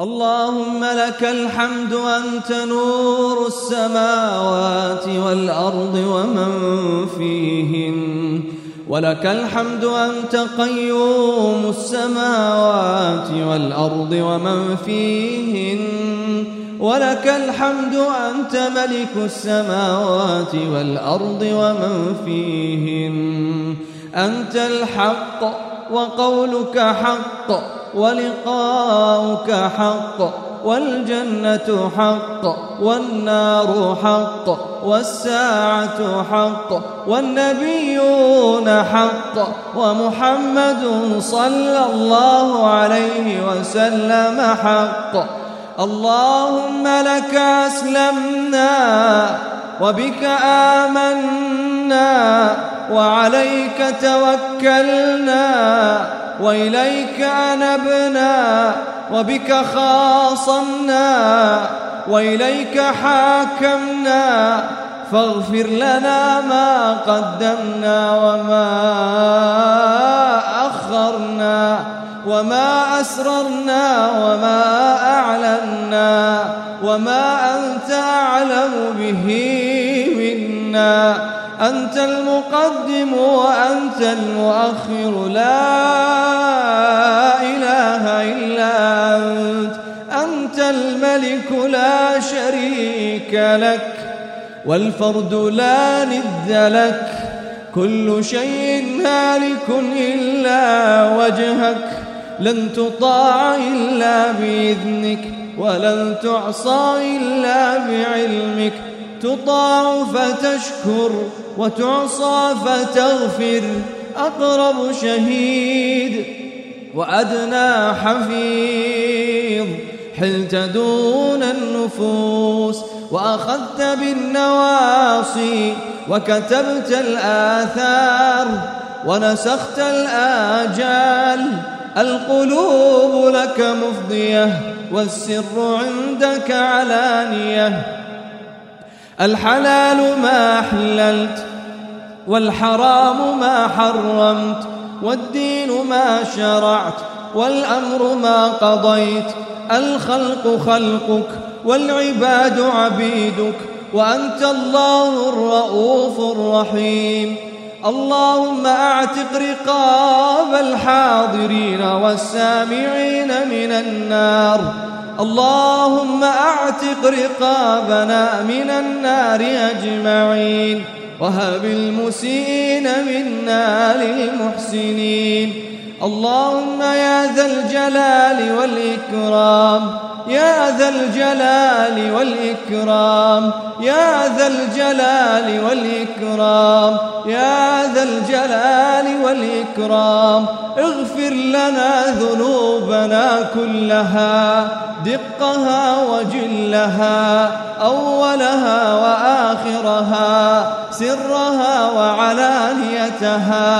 اللهم لك الحمد أنت نور السماوات والأرض ومن فيهن. ولك الحمد أنت قيوم السماوات والأرض ومن فيهن. ولك الحمد أنت ملك السماوات والأرض ومن فيهن. أنت الحق وقولك حق. ولقاؤك حق والجنة حق والنار حق والساعة حق والنبيون حق ومحمد صلى الله عليه وسلم حق. اللهم لك أسلمنا وبك آمنا وعليك توكلنا وإليك أنبنا وبك خاصمنا وإليك حاكمنا فاغفر لنا ما قدمنا وما أخرنا وما أسررنا وما أعلنا وما أنت أعلم به منا أنت المقدم وأنت المؤخر. لا إله إلا أنت. أنت الملك لا شريك لك والفرد لا ند لك. كل شيء هالك إلا وجهك. لن تطاع إلا بإذنك ولن تعصى إلا بعلمك. تطاع فتشكر وتعصى فتغفر أقرب شهيد وأدنى حفيظ. حلت دون النفوس وأخذت بالنواصي وكتبت الآثار ونسخت الآجال. القلوب لك مفضية والسر عندك علانية. الحلال ما حللت والحرام ما حرمت والدين ما شرعت والأمر ما قضيت. الخلق خلقك والعباد عبيدك وأنت الله الرؤوف الرحيم. اللهم أعتق رقاب الحاضرين والسامعين من النار. اللهم أعتق رقابنا من النار أجمعين وهب المسيئين منا للمحسنين اللهم يا ذا الجلال والإكرام يا ذا الجلال والإكرام يا ذا الجلال والإكرام يا ذا الجلال والإكرام. اغفر لنا ذنوبنا كلها دقها وجلها أولها وآخرها سرها وعلانيتها.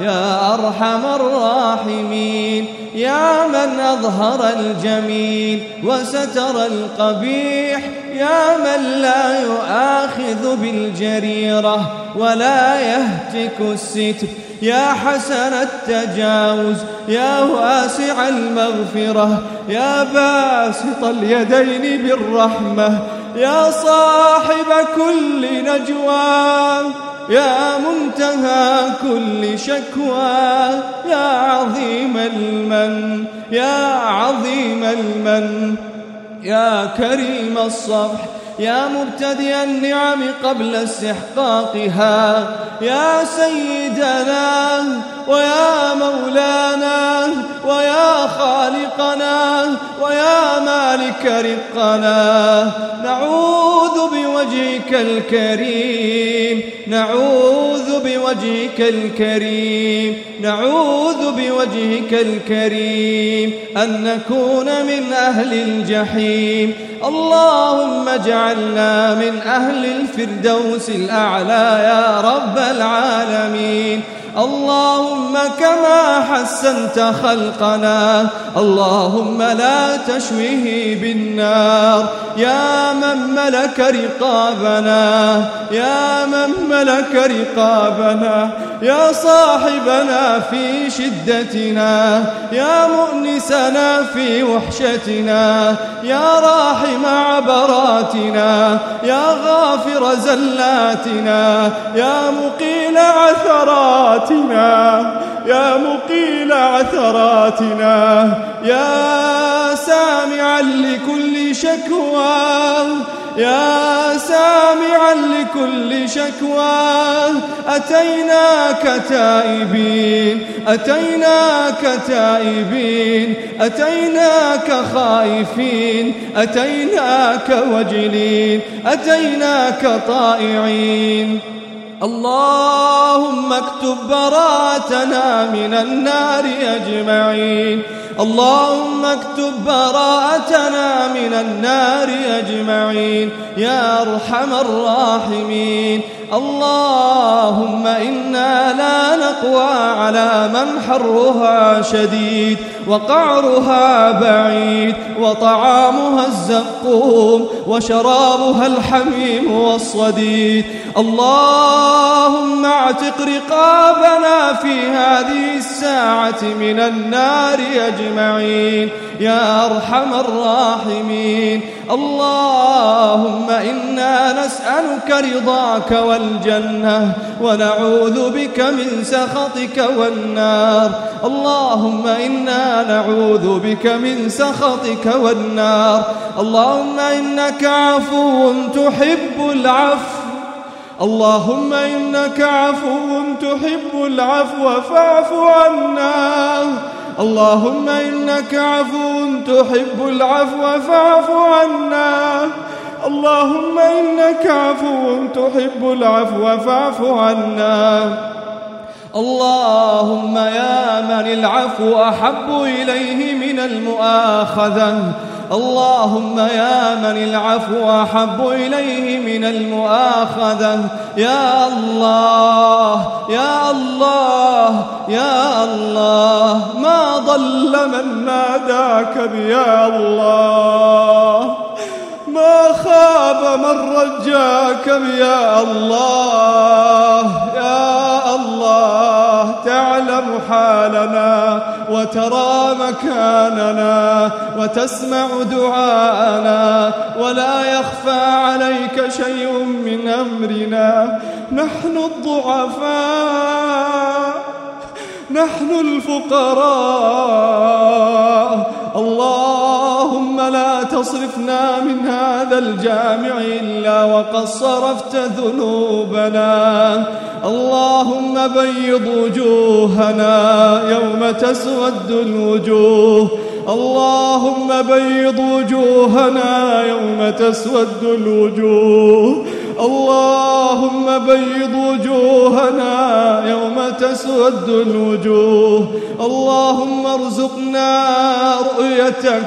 يا أرحم الراحمين يا من أظهر الجميل. وستر القبيح يا من لا يؤاخذ بالجريرة ولا يهتك الستر. يا حسن التجاوز يا واسع المغفرة يا باسط اليدين بالرحمة يا صاحب كل نجوى يا منتهى كل شكوى يا عظيم المن يا عظيم المن. يا كريم الصفح يا مبتدئ النعم قبل استحقاقها يا سيدنا ويا مولانا ويا خالقنا ويا مالك رقنا نعوذ بوجهك الكريم نعوذ بوجهك الكريم نعوذ بوجهك الكريم أن نكون من أهل الجحيم. اللهم اجعلنا من أهل الفردوس الأعلى يا رب العالمين. اللهم كما حسنت خلقنا اللهم لا تشويه بالنار. يا من ملك رقابنا يا من ملك رقابنا يا صاحبنا في شدتنا يا مؤنسنا في وحشتنا يا راحم عبراتنا يا غافر زلاتنا يا مقيل عثراتنا. يا مقيل عثراتنا يا سامعا لكل شكوى يا سامعا لكل شكوى. أتيناك تائبين أتيناك تائبين أتيناك خائفين أتيناك وجلين أتيناك طائعين. اللهم اكتب براءتنا من النار أجمعين. اللهم اكتب براءتنا من النار أجمعين. يا أرحم الراحمين. اللهم إنا لا نقوى على من حرها شديد وقعرها بعيد وطعامها الزقوم وشرابها الحميم والصديد. اللهم اعتق رقابنا في هذه الساعة من النار أجمعين. يا أرحم الراحمين. اللهم إنا نسألك رضاك والجنة ونعوذ بك من سخطك والنار. اللهم إنا نعوذ بك من سخطك والنار. اللهم إنك عفو تحب العفو. اللهم إنك عفو تحب العفو فاعف عنا. اللهم إنك عفو تحب العفو فاعف عنا. اللهم إنك عفو تحب العفو فاعف عنا. اللهم يا من العفو أحب إليه من المؤاخذة. اللهم يا من العفو أحب إليه من المؤاخذة. يا الله يا الله يا الله ما ضل من ناداك بيا الله. ما خاب من رجاك يا الله. يا الله. تعلم حالنا وترى مكاننا وتسمع دعاءنا ولا يخفى عليك شيء من أمرنا. نحن الضعفاء نحن الفقراء. اللهم لا تصرفنا من هذا الجامع إلا وقد صرفت ذنوبنا. اللهم بيض وجوهنا يوم تسود الوجوه. اللهم بيض وجوهنا يوم تسود الوجوه. اللهم بيض وجوهنا يوم تسود الوجوه. اللهم ارزقنا رؤيتك.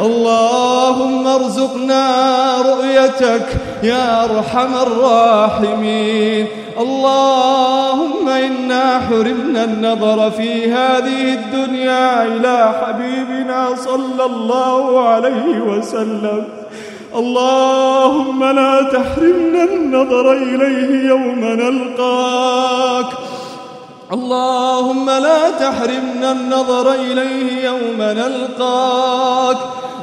اللهم ارزقنا رؤيتك يا أرحم الراحمين. اللهم إنا حرمنا النظر في هذه الدنيا إلى حبيبنا صلى الله عليه وسلم. اللهم لا تحرمنا النظر إليه يوم نلقاك. اللهم لا تحرمنا النظر إليه يوم نلقاك.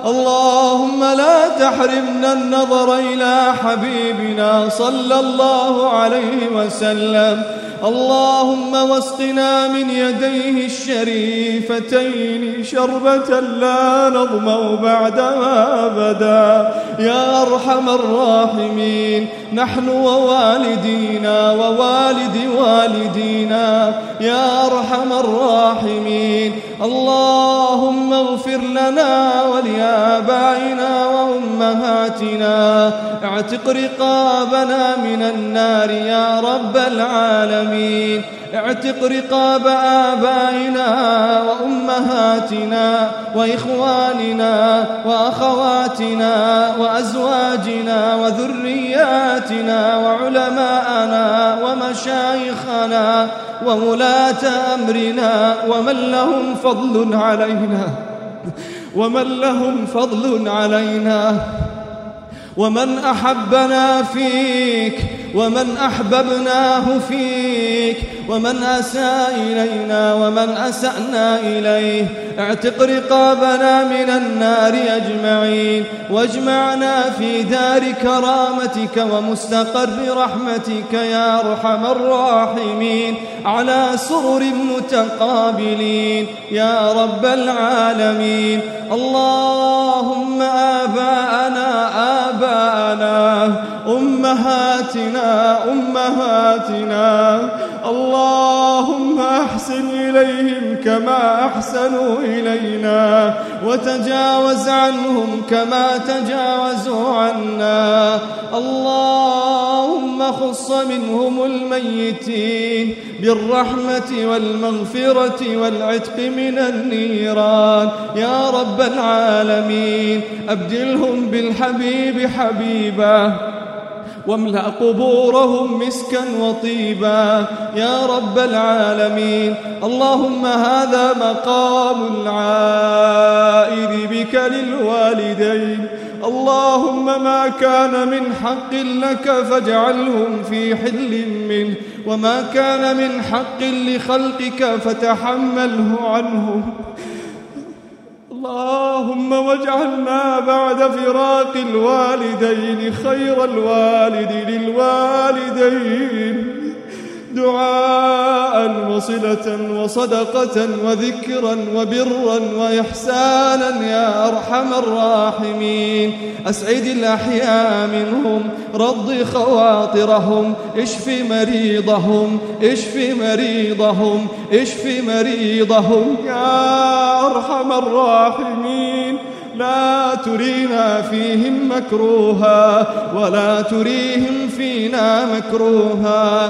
اللهم لا تحرمنا النظر إلى حبيبنا صلى الله عليه وسلم. اللهم واسقنا من يديه الشريفتين شربة لا نظمأ بعدها أبدا. يا أرحم الراحمين نحن ووالدينا ووالد والدينا. يا أرحم الراحمين اللهم اغفر لنا ولآبائنا وأمهاتنا. اعتق رقابنا من النار يا رب العالمين. اعتق رقاب آبائنا وأمهاتنا وإخواننا وأخواتنا وأزواجنا وذرياتنا وعلماءنا ومشايخنا وولاة أمرنا ومن لهم فضل علينا ومن لهم فضل علينا ومن أحبنا فيك ومن أحببناه فيك ومن أساء إلينا ومن أسأنا إليه. اعتق رقابنا من النار أجمعين واجمعنا في دار كرامتك ومستقر رحمتك يا أرحم الراحمين. على سرر متقابلين يا رب العالمين. اللهم أمهاتنا أمهاتنا. اللهم أحسن إليهم كما أحسنوا إلينا وتجاوز عنهم كما تجاوزوا عنا. اللهم خص منهم الميتين بالرحمة والمغفرة والعتق من النيران. يا رب العالمين أبدلهم بالحبيب حبيبا. واملأ قبورهم مسكا وطيبا. يا رب العالمين اللهم هذا مقام العائد بك للوالدين. اللهم ما كان من حق لك فاجعلهم في حل منه وما كان من حق لخلقك فتحمله عنهم. اللهم واجعلنا بعد فراق الوالدين خير الوالد للوالدين. دعاء وصلة وصدقة وذكرا وبرا وإحسانا يا أرحم الراحمين. أسعد الأحياء منهم رض خواطرهم اشف مريضهم اشف مريضهم اشف مريضهم يا أرحم الراحمين. لا ترينا فيهم مكروها ولا تريهم فينا مكروها.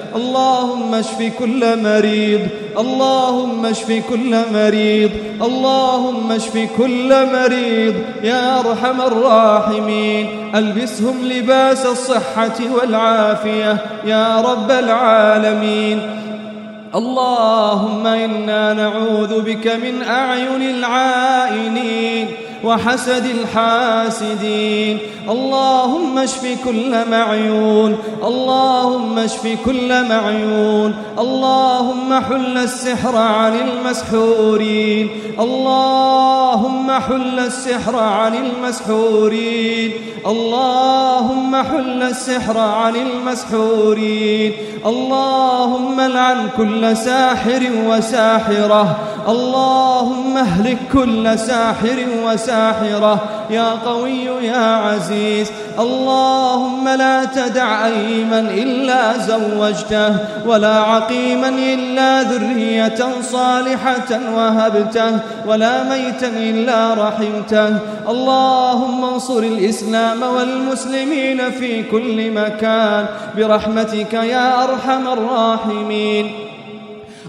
اللهم اشف كل مريض اللهم اشف كل مريض اللهم اشف كل مريض يا أرحم الراحمين. ألبسهم لباس الصحة والعافية يا رب العالمين. اللهم إنا نعوذ بك من أعين العائنين. وحسد الحاسدين. اللهم اشف كل معيون. اللهم اشف كل معيون. اللهم حل السحر عن المسحورين. اللهم حل السحر عن المسحورين. اللهم حل السحر عن المسحورين. اللهم لعن كل ساحر وساحرة. اللهم اهلك كل ساحر وساحرة يا قوي يا عزيز. اللهم لا تدع أيما إلا زوجته ولا عقيما إلا ذرية صالحة وهبته ولا ميتا إلا رحمته. اللهم انصر الإسلام والمسلمين في كل مكان. برحمتك يا أرحم الراحمين.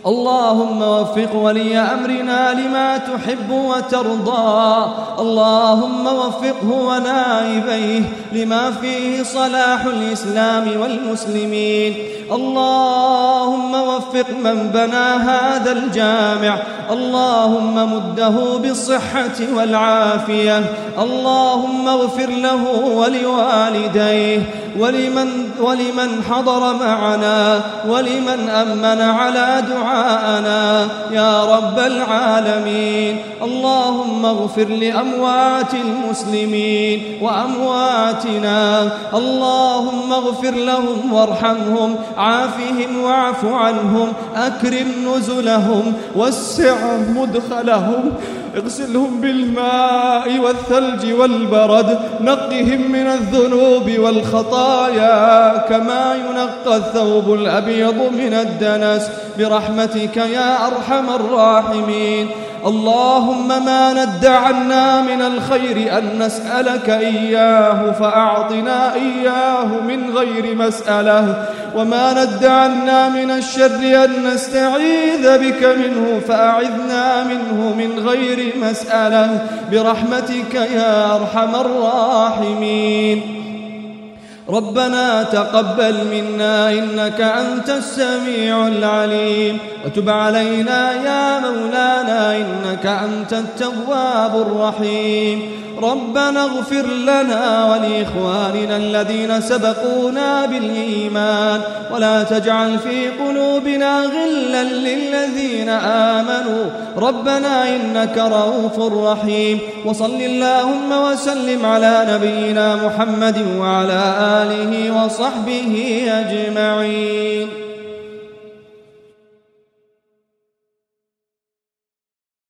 اللهم وفق ولي أمرنا لما تحب وترضى. اللهم وفقه ونائبيه لما فيه صلاح الإسلام والمسلمين. اللهم وفق من بنى هذا الجامع. اللهم مده بالصحة والعافية. اللهم اغفر له ولوالديه. ولمن, ولمن حضر معنا ولمن أمن على دعاءنا يا رب العالمين. اللهم اغفر لأموات المسلمين وأمواتنا. اللهم اغفر لهم وارحمهم عافهم واعف عنهم أكرم نزلهم وسع مدخلهم. اغسلهم بالماء والثلج والبرد نقهم من الذنوب والخطايا كما ينقى الثوب الأبيض من الدنس. برحمتك يا أرحم الراحمين. اللهم ما ند عنا من الخير أن نسألك إياه فأعطنا إياه من غير مسألة. وما ند عنا من الشر أن نستعيذ بك منه فأعذنا منه من غير مسألة. برحمتك يا أرحم الراحمين. ربنا تقبل منا إنك أنت السميع العليم وتب علينا يا مولانا إنك أنت التواب الرحيم ربنا اغفر لنا ولإخواننا الذين سبقونا بالإيمان ولا تجعل في قلوبنا غلا للذين آمنوا. ربنا إنك رؤوف رحيم. وصل اللهم وسلم على نبينا محمد وعلى آله وصحبه أجمعين.